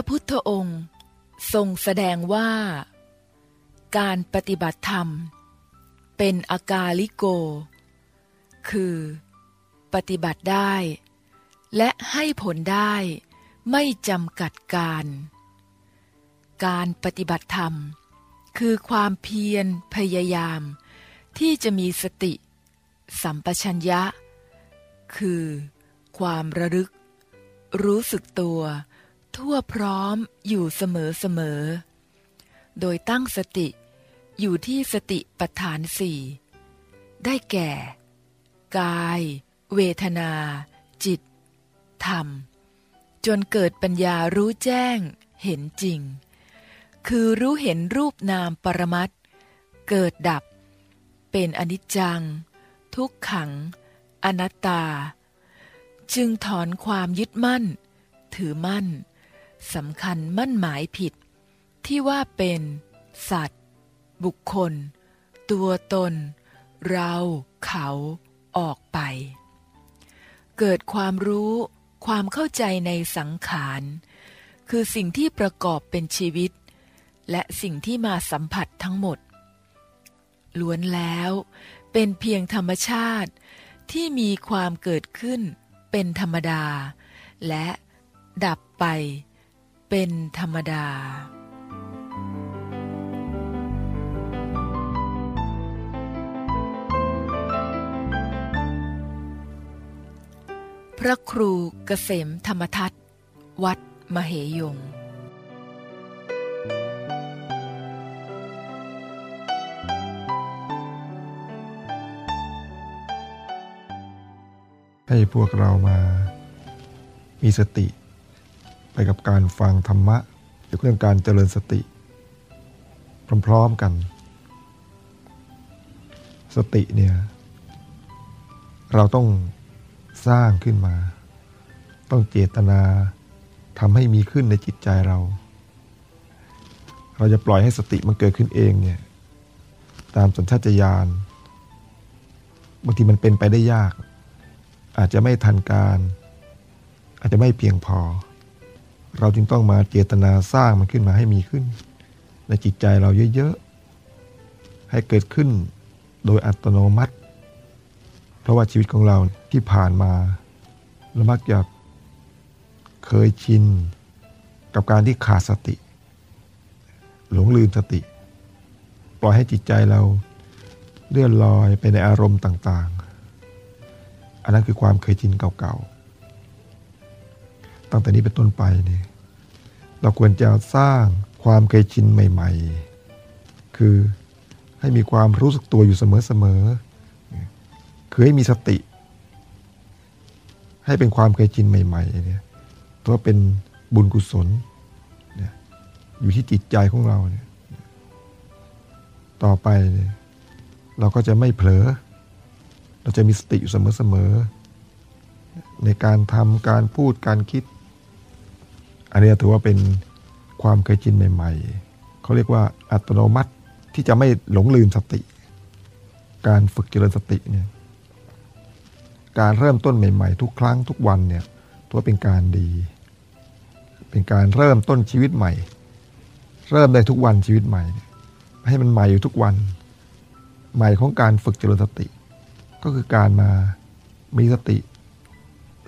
ระพุทธองค์ ทรงแสดงว่า การปฏิบัติธรรม เป็นอากาลิโก คือ ปฏิบัติได้ และให้ผลได้ไม่จำกัดการ การปฏิบัติธรรม คือความเพียรพยายาม ที่จะมีสติ สัมปชัญญะ คือ ความระลึก รู้สึกตัว ทั่วพร้อมอยู่เสมอเสมอ โดยตั้งสติอยู่ที่สติปัฏฐานสี่ได้แก่ กาย เวทนา จิต ธรรม จนเกิดปัญญารู้แจ้งเห็นจริง คือรู้เห็นรูปนามปรมัตเกิดดับ เป็นอนิจจัง ทุกขัง อนัตตา จึงถอนความยึดมั่น ถือมั่น สำคัญมั่นหมายผิด ที่ว่าเป็น สัตว์ บุคคล ตัวตน เรา เขาออกไป เกิดความรู้ ความเข้าใจในสังขาร คือสิ่งที่ประกอบเป็นชีวิต และสิ่งที่มาสัมผัสทั้งหมด ล้วนแล้ว เป็นเพียงธรรมชาติที่มีความเกิดขึ้นเป็นธรรมดา และดับไป เป็นธรรมดา พระครูเกษมธรรมทัตวัดมเหยงให้พวกเรามา มีสติ กับการฟังธรรมะเกี่ยวกับเรื่องการเจริญสติ พร้อมๆกัน สติเนี่ยเราต้องสร้างขึ้นมา ต้องเจตนาทำให้มีขึ้นในจิตใจเรา เราจะปล่อยให้สติมันเกิดขึ้นเองเนี่ยตามสัญชาตญาณบางทีมันเป็นไปได้ยาก อาจจะไม่ทันการ อาจจะไม่เพียงพอ เราจึงต้องมาเจตนาสร้างมันขึ้นมาให้มีขึ้น ในจิตใจเราเยอะๆ ให้เกิดขึ้นโดยอัตโนมัติ เพราะว่าชีวิตของเราที่ผ่านมาเรามักจะเคยชินกับการที่ขาดสติ หลงลืมสติ ปล่อยให้จิตใจเราเลื่อนลอยไปในอารมณ์ต่างๆ อันนั้นคือความเคยชินเก่าๆ ตั้งแต่นี้เป็นต้นไปเนี่ยเราควรจะสร้างความเคยชินใหม่ ๆ คือให้มีความรู้สึกตัวอยู่เสมอๆคือให้มีสติ ให้เป็นความเคยชินใหม่ๆเนี่ยเพราะเป็นบุญกุศลเนี่ยอยู่ที่จิตใจของเราเนี่ยต่อไปเนี่ยเราก็จะไม่เผลอ เราจะมีสติอยู่เสมอๆในการทำการพูดการคิด อันนี้ถือว่าเป็นความเคยชินใหม่ ๆ เขาเรียกว่าอัตโนมัติที่จะไม่หลงลืมสติ การฝึกเจริญสติเนี่ย การเริ่มต้นใหม่ ๆ ทุกครั้งทุกวันเนี่ยถือว่าเป็นการดี เป็นการเริ่มต้นชีวิตใหม่ เริ่มได้ทุกวันชีวิตใหม่ ให้มันใหม่อยู่ทุกวัน ใหม่ของการฝึกเจริญสติ ก็คือการมามีสติ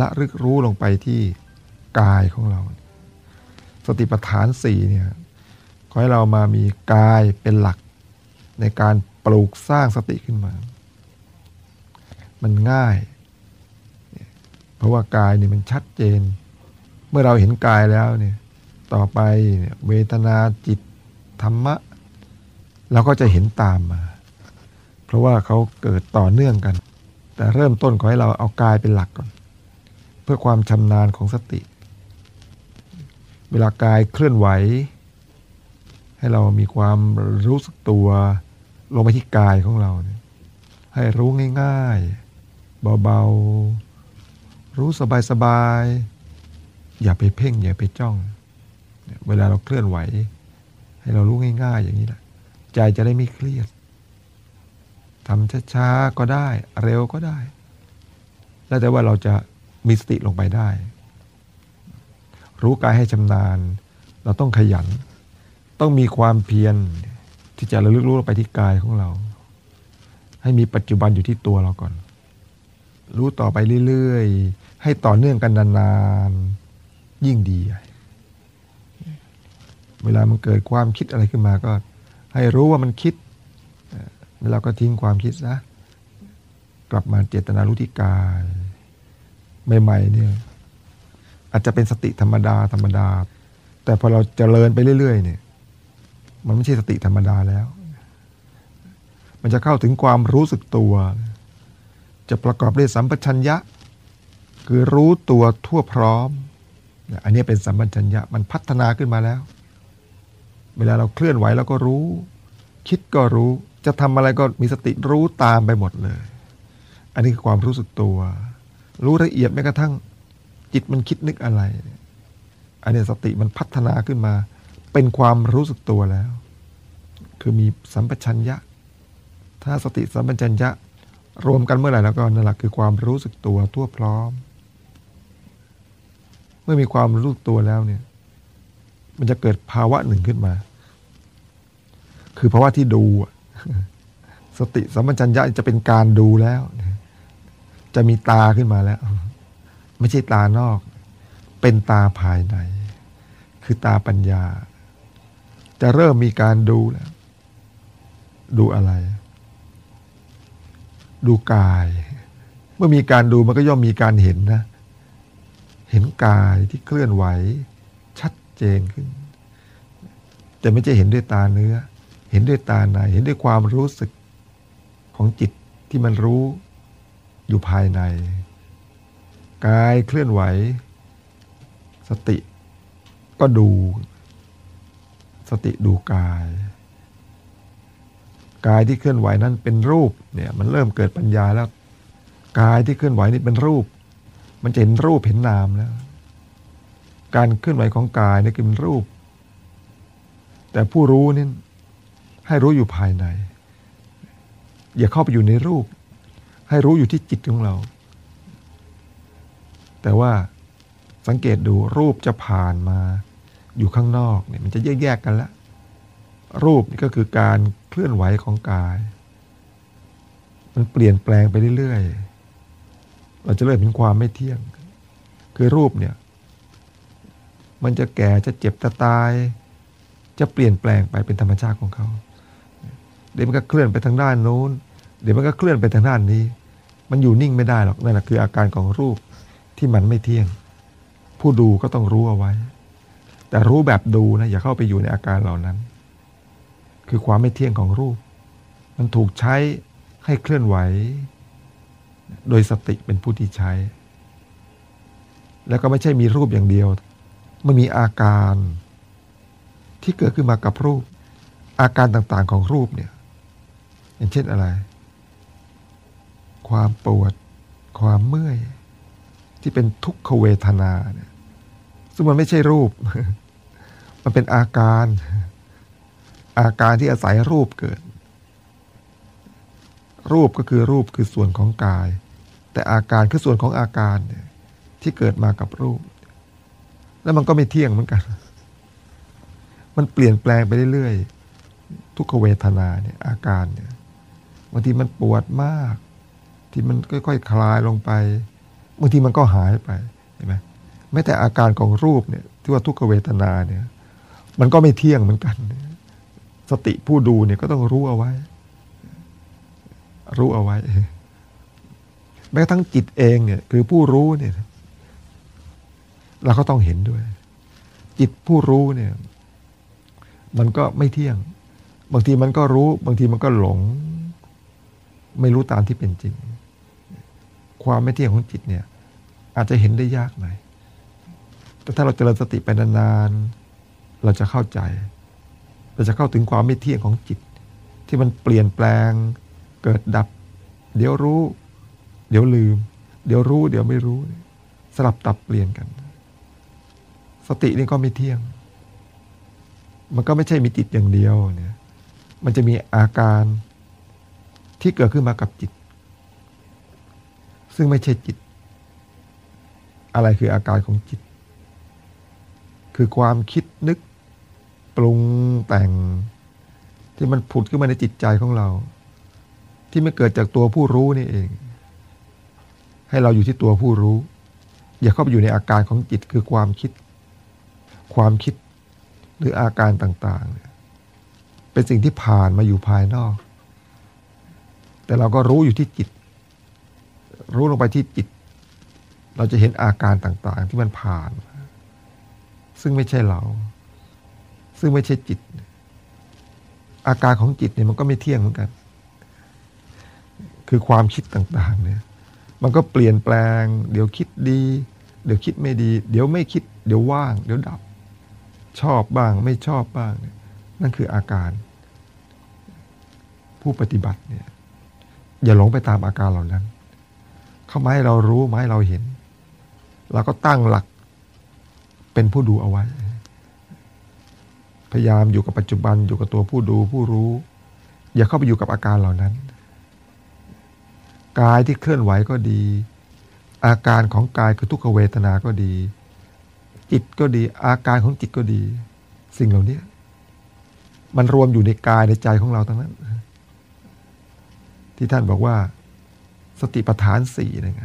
ละรึกรู้ลงไปที่กายของเรา สติปัฏฐานสี่เนี่ยขอให้เรามามีกายเป็นหลักในการปลูกสร้างสติขึ้นมา มันง่าย เพราะว่ากายเนี่ยมันชัดเจน เมื่อเราเห็นกายแล้วเนี่ยต่อไปเนี่ยเวทนาจิตธรรมะ เราก็จะเห็นตามมา เพราะว่าเขาเกิดต่อเนื่องกัน แต่เริ่มต้นขอให้เราเอากายเป็นหลักก่อน เพื่อความชำนาญของสติ เวลากายเคลื่อนไหว ให้เรามีความรู้สึกตัว ลงไปที่กายของเราเนี่ยให้รู้ง่ายๆ เบาๆ รู้สบายๆ อย่าไปเพ่ง อย่าไปจ้อง เวลาเราเคลื่อนไหว ให้เรารู้ง่ายๆ อย่างนี้แหละใจจะได้ไม่เครียดทำช้าๆ ก็ได้ เร็วก็ได้ แล้วแต่ว่าเราจะมีสติลงไปได้ รู้กายให้ชำนาญ เราต้องขยัน ต้องมีความเพียรที่จะระลึกรู้ไปที่กายของเรา ให้มีปัจจุบันอยู่ที่ตัวเราก่อน รู้ต่อไปเรื่อยๆ ให้ต่อเนื่องกันนานๆ ยิ่งดี เวลามันเกิดความคิดอะไรขึ้นมาก็ ให้รู้ว่ามันคิดแล้วก็ทิ้งความคิดนะกลับมาเจตนารู้ที่กาย ใหม่ๆเนี่ย อาจจะเป็นสติธรรมดาธรรมดา แต่พอเราจเจริญไปเรื่อยๆ เนี่ย มันไม่ใช่สติธรรมดาแล้ว มันจะเข้าถึงความรู้สึกตัว จะประกอบด้วยสัมปชัญญะ คือรู้ตัวทั่วพร้อม อันนี้เป็นสัมปชัญญะมันพัฒนาขึ้นมาแล้ว เวลาเราเคลื่อนไหวเราก็รู้ คิดก็รู้ จะทำอะไรก็มีสติรู้ตามไปหมดเลย อันนี้คือความรู้สึกตัว รู้ละเอียดแม้กระทั่ง จิตมันคิดนึกอะไร อันนี้สติมันพัฒนาขึ้นมา เป็นความรู้สึกตัวแล้ว คือมีสัมปชัญญะ ถ้าสติสัมปชัญญะ รวมกันเมื่อไหร่แล้วก็นั่นแหละคือความรู้สึกตัวทั่วพร้อม เมื่อมีความรู้สึกตัวแล้วเนี่ย มันจะเกิดภาวะหนึ่งขึ้นมา คือภาวะที่ดูสติสัมปชัญญะจะเป็นการดูแล้ว จะมีตาขึ้นมาแล้ว ไม่ใช่ตานอก เป็นตาภายใน คือตาปัญญา จะเริ่มมีการดูแล้วดูอะไร ดูกาย เมื่อมีการดูมันก็ย่อมมีการเห็นนะ เห็นกายที่เคลื่อนไหว ชัดเจนขึ้น แต่ไม่ใช่เห็นด้วยตาเนื้อ เห็นด้วยตาในเห็นด้วยความรู้สึกของจิตที่มันรู้อยู่ภายใน กายเคลื่อนไหว สติก็ดู สติดูกาย กายที่เคลื่อนไหวนั้นเป็นรูปเนี่ยมันเริ่มเกิดปัญญาแล้ว กายที่เคลื่อนไหวนี่เป็นรูป มันจะเห็นรูปเห็นนามแล้ว การเคลื่อนไหวของกายนี่คือเป็นรูป แต่ผู้รู้นี่ให้รู้อยู่ภายใน อย่าเข้าไปอยู่ในรูป ให้รู้อยู่ที่จิตของเรา แต่ว่าสังเกตดูรูปจะผ่านมาอยู่ข้างนอกเนี่ยมันจะแยกแยกกันแล้วรูปนี่ก็คือการเคลื่อนไหวของกาย มันเปลี่ยนแปลงไปเรื่อยๆเราจะเริ่มเห็นความไม่เที่ยง คือรูปเนี่ย มันจะแก่จะเจ็บจะตาย จะเปลี่ยนแปลงไปเป็นธรรมชาติของเขา เดี๋ยวมันก็เคลื่อนไปทางด้านโน้น เดี๋ยวมันก็เคลื่อนไปทางด้านนี้ มันอยู่นิ่งไม่ได้หรอกนั่นแหละคืออาการของรูป ที่มันไม่เที่ยง ผู้ดูก็ต้องรู้เอาไว้ แต่รู้แบบดูนะอย่าเข้าไปอยู่ในอาการเหล่านั้น คือความไม่เที่ยงของรูป มันถูกใช้ให้เคลื่อนไหว โดยสติเป็นผู้ที่ใช้ แล้วก็ไม่ใช่มีรูปอย่างเดียว มันมีอาการที่เกิดขึ้นมากับรูป อาการต่างๆของรูปเนี่ย อย่างเช่นอะไร ความปวด ความเมื่อย ที่เป็นทุกขเวทนาเนี่ยซึ่งมันไม่ใช่รูป มันเป็นอาการ อาการที่อาศัยรูปเกิด รูปก็คือรูปคือส่วนของกาย แต่อาการคือส่วนของอาการเนี่ยที่เกิดมากับรูป แล้วมันก็ไม่เที่ยงเหมือนกัน มันเปลี่ยนแปลงไปเรื่อยๆ ทุกขเวทนาเนี่ยอาการเนี่ยบางทีมันปวดมาก ที่มันค่อยๆคคลายลงไป บางทีมันก็หายไปเห็นไหมแม้แต่อาการของรูปเนี่ยที่ว่าทุกขเวทนาเนี่ย มันก็ไม่เที่ยงเหมือนกัน สติผู้ดูเนี่ยก็ต้องรู้เอาไว้ รู้เอาไว้ แม้ทั้งจิตเองเนี่ยคือผู้รู้เนี่ยเราก็ต้องเห็นด้วย จิตผู้รู้เนี่ย มันก็ไม่เที่ยง บางทีมันก็รู้ บางทีมันก็หลง ไม่รู้ตามที่เป็นจริง ความไม่เที่ยงของจิตเนี่ย อาจจะเห็นได้ยากหน่อยแต่ถ้าเราเจริญสติไปนานๆเราจะเข้าใจ เราจะเข้าถึงความไม่เที่ยงของจิต ที่มันเปลี่ยนแปลง เกิดดับ เดี๋ยวรู้ เดี๋ยวลืม เดี๋ยวรู้ เดี๋ยวไม่รู้ สลับตับเปลี่ยนกัน สตินี่ก็ไม่เที่ยง มันก็ไม่ใช่มีจิตอย่างเดียวเนี่ยมันจะมีอาการที่เกิดขึ้นมากับจิต ซึ่งไม่ใช่จิต อะไรคืออาการของจิต คือความคิดนึกปรุงแต่ง ที่มันผุดขึ้นมาในจิตใจของเรา ที่ไม่เกิดจากตัวผู้รู้นี่เอง ให้เราอยู่ที่ตัวผู้รู้ อย่าเข้าไปอยู่ในอาการของจิตคือความคิด ความคิดหรืออาการต่างๆ เป็นสิ่งที่ผ่านมาอยู่ภายนอก แต่เราก็รู้อยู่ที่จิต รู้ลงไปที่จิต เราจะเห็นอาการต่างๆ ที่มันผ่าน ซึ่งไม่ใช่เรา ซึ่งไม่ใช่จิต อาการของจิตเนี่ยมันก็ไม่เที่ยงเหมือนกัน คือความคิดต่าง ๆ เนี่ย มันก็เปลี่ยนแปลง เดี๋ยวคิดดี เดี๋ยวคิดไม่ดี เดี๋ยวไม่คิด เดี๋ยวว่าง เดี๋ยวดับ ชอบบ้าง ไม่ชอบบ้างเนี่ย นั่นคืออาการ ผู้ปฏิบัติเนี่ยอย่าหลงไปตามอาการเหล่านั้น เข้ามาให้เรารู้มาให้เราเห็น เราก็ตั้งหลักเป็นผู้ดูเอาไว้ พยายามอยู่กับปัจจุบันอยู่กับตัวผู้ดูผู้รู้ อย่าเข้าไปอยู่กับอาการเหล่านั้น กายที่เคลื่อนไหวก็ดี อาการของกายคือทุกขเวทนาก็ดี จิตก็ดี อาการของจิตก็ดี สิ่งเหล่านี้มันรวมอยู่ในกายในใจของเราทั้งนั้น ที่ท่านบอกว่า สติปัฏฐานสี่นะไง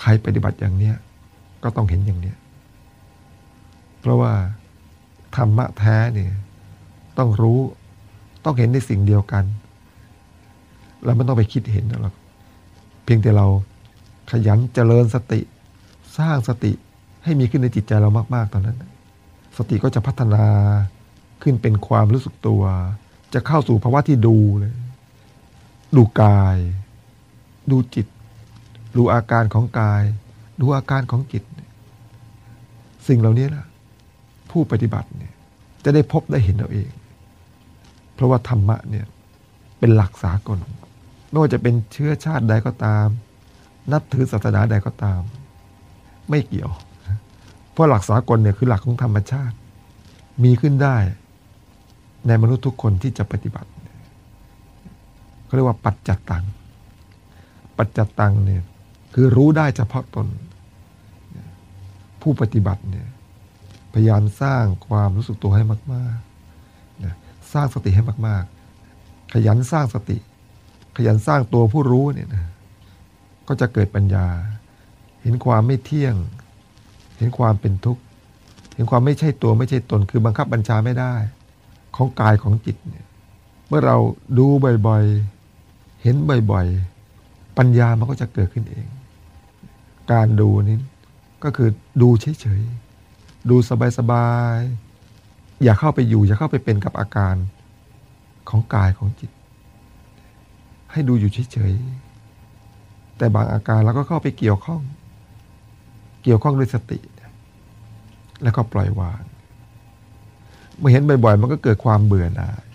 ใครปฏิบัติอย่างเนี้ยก็ต้องเห็นอย่างเนี้ยเพราะว่าธรรมะแท้เนี่ยต้องรู้ต้องเห็นในสิ่งเดียวกันเราไม่ต้องไปคิดเห็นหรอกเพียงแต่เราขยันเจริญสติ สร้างสติให้มีขึ้นในจิตใจเรามาก ๆ ตอนนั้น สติก็จะพัฒนาขึ้นเป็นความรู้สึกตัว จะเข้าสู่ภาวะที่ดูเลย ดูกาย ดูจิต ดูอาการของกาย ดูอาการของจิต สิ่งเหล่านี้นะผู้ปฏิบัติเนี่ยจะได้พบได้เห็นเราเอง เพราะว่าธรรมะเนี่ยเป็นหลักสากลไม่ว่าจะเป็นเชื้อชาติใดก็ตาม นับถือศาสนาใดก็ตาม ไม่เกี่ยว เพราะหลักสากลเนี่ยคือหลักของธรรมชาติ มีขึ้นได้ในมนุษย์ทุกคนที่จะปฏิบัติ เขาเรียกว่าปัจจัตตัง ปัจจตังเนี่ยคือรู้ได้เฉพาะตน ผู้ปฏิบัติเนี่ยพยายามสร้างความรู้สึกตัวให้มากๆสร้างสติให้มาก ๆ ขยันสร้างสติ ขยันสร้างตัวผู้รู้เนี่ยนะก็จะเกิดปัญญา เห็นความไม่เที่ยง เห็นความเป็นทุกข์ เห็นความไม่ใช่ตัวไม่ใช่ตน คือบังคับบัญชาไม่ได้ ของกายของจิตเนี่ย เมื่อเราดูบ่อยๆ ห็นบ่อยๆ ปัญญามันก็จะเกิดขึ้นเอง การดูนี้ก็คือดูเฉยๆ ดูสบายๆ อย่าเข้าไปอยู่ อย่าเข้าไปเป็นกับอาการของกายของจิต ให้ดูอยู่เฉยๆ แต่บางอาการเราก็เข้าไปเกี่ยวข้อง เกี่ยวข้องด้วยสติ แล้วก็ปล่อยวาง เมื่อเห็นบ่อยๆ มันก็เกิดความเบื่อหน่าย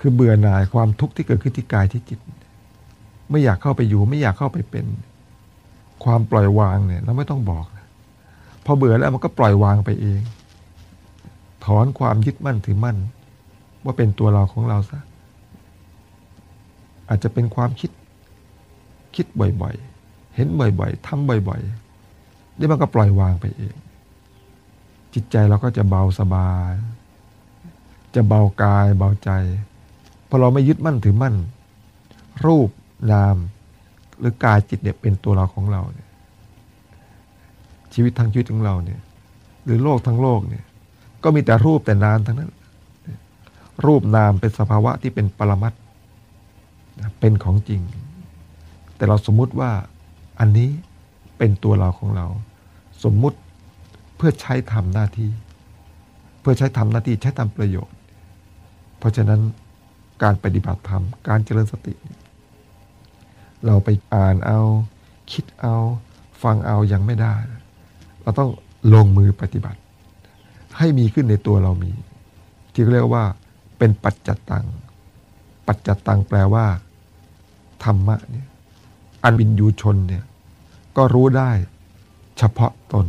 คือเบื่อหน่ายความทุกข์ที่เกิดขึ้นที่กายที่จิต ไม่อยากเข้าไปอยู่ไม่อยากเข้าไปเป็น ความปล่อยวางเนี่ยเราไม่ต้องบอกพอเบื่อแล้วมันก็ปล่อยวางไปเอง ถอนความยึดมั่นถือมั่น ว่าเป็นตัวเราของเราซะอาจจะเป็นความคิดคิดบ่อยๆ เห็นบ่อยๆทำบ่อยๆนี่มันก็ปล่อยวางไปเอง จิตใจเราก็จะเบาสบาย จะเบากายเบาใจ พอเราไม่ยึดมั่นถือมั่น รูปนาม หรือกายจิตเนี่ยเป็นตัวเราของเราเนี่ยชีวิตทั้งชีวิตของเราเนี่ย หรือโลกทั้งโลกเนี่ย ก็มีแต่รูปแต่นามทั้งนั้น รูปนามเป็นสภาวะที่เป็นปรมัตเป็นของจริง แต่เราสมมุติว่าอันนี้เป็นตัวเราของเรา สมมุติเพื่อใช้ทำหน้าที่ เพื่อใช้ทำหน้าที่ใช้ทำประโยชน์ เพราะฉะนั้น การปฏิบัติธรรม การเจริญสติ เราไปอ่านเอา คิดเอา ฟังเอายังไม่ได้ เราต้องลงมือปฏิบัติ ให้มีขึ้นในตัวเรามี ที่เรียกว่า เป็นปัจจตัง ปัจจตตังแปลว่า ธรรมะเนี่ยอันบินยูชนเนี่ยก็รู้ได้เฉพาะตน